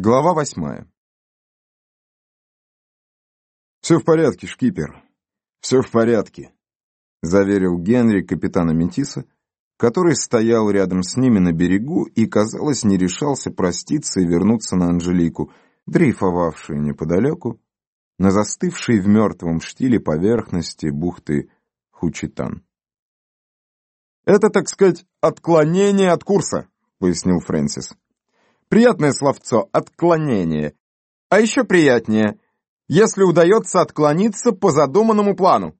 Глава восьмая. «Все в порядке, шкипер. Все в порядке», — заверил Генри капитана Метиса, который стоял рядом с ними на берегу и, казалось, не решался проститься и вернуться на Анжелику, дрейфовавшую неподалеку, на застывшей в мертвом штиле поверхности бухты Хучитан. «Это, так сказать, отклонение от курса», — пояснил Фрэнсис. Приятное словцо «отклонение». А еще приятнее, если удается отклониться по задуманному плану.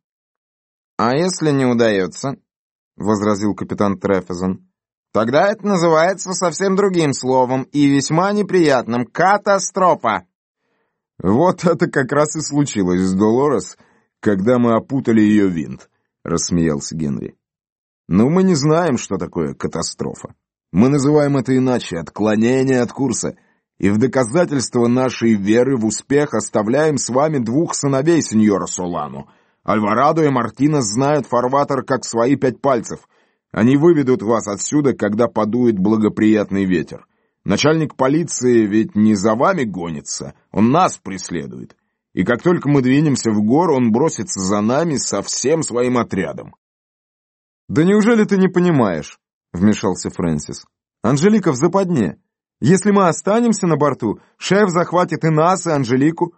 «А если не удается?» — возразил капитан Трефезон. «Тогда это называется совсем другим словом и весьма неприятным — катастрофа». «Вот это как раз и случилось с Долорес, когда мы опутали ее винт», — рассмеялся Генри. «Но мы не знаем, что такое катастрофа. Мы называем это иначе — отклонение от курса, и в доказательство нашей веры в успех оставляем с вами двух сыновей сеньора Солану. Альварадо и Мартинес знают фарватер как свои пять пальцев. Они выведут вас отсюда, когда подует благоприятный ветер. Начальник полиции ведь не за вами гонится, он нас преследует. И как только мы двинемся в гору, он бросится за нами со всем своим отрядом. «Да неужели ты не понимаешь?» — вмешался Фрэнсис. «Анжелика в западне. Если мы останемся на борту, шеф захватит и нас, и Анжелику.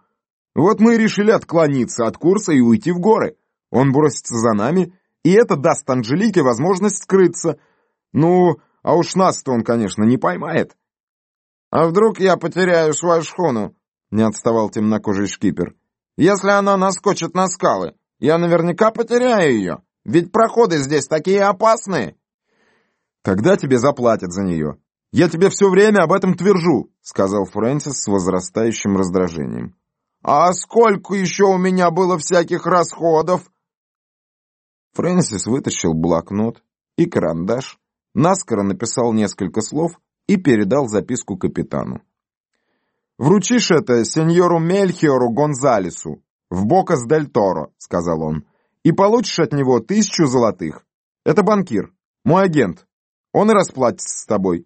Вот мы и решили отклониться от курса и уйти в горы. Он бросится за нами, и это даст Анжелике возможность скрыться. Ну, а уж нас-то он, конечно, не поймает». «А вдруг я потеряю свою шхуну?» — не отставал темнокожий шкипер. «Если она наскочит на скалы, я наверняка потеряю ее, ведь проходы здесь такие опасные». Тогда тебе заплатят за нее. Я тебе все время об этом твержу», — сказал Фрэнсис с возрастающим раздражением. «А сколько еще у меня было всяких расходов?» Фрэнсис вытащил блокнот и карандаш, наскоро написал несколько слов и передал записку капитану. «Вручишь это сеньору Мельхиору Гонзалесу в Бокас дель Торо», — сказал он, — «и получишь от него тысячу золотых. Это банкир, мой агент, он и расплатится с тобой.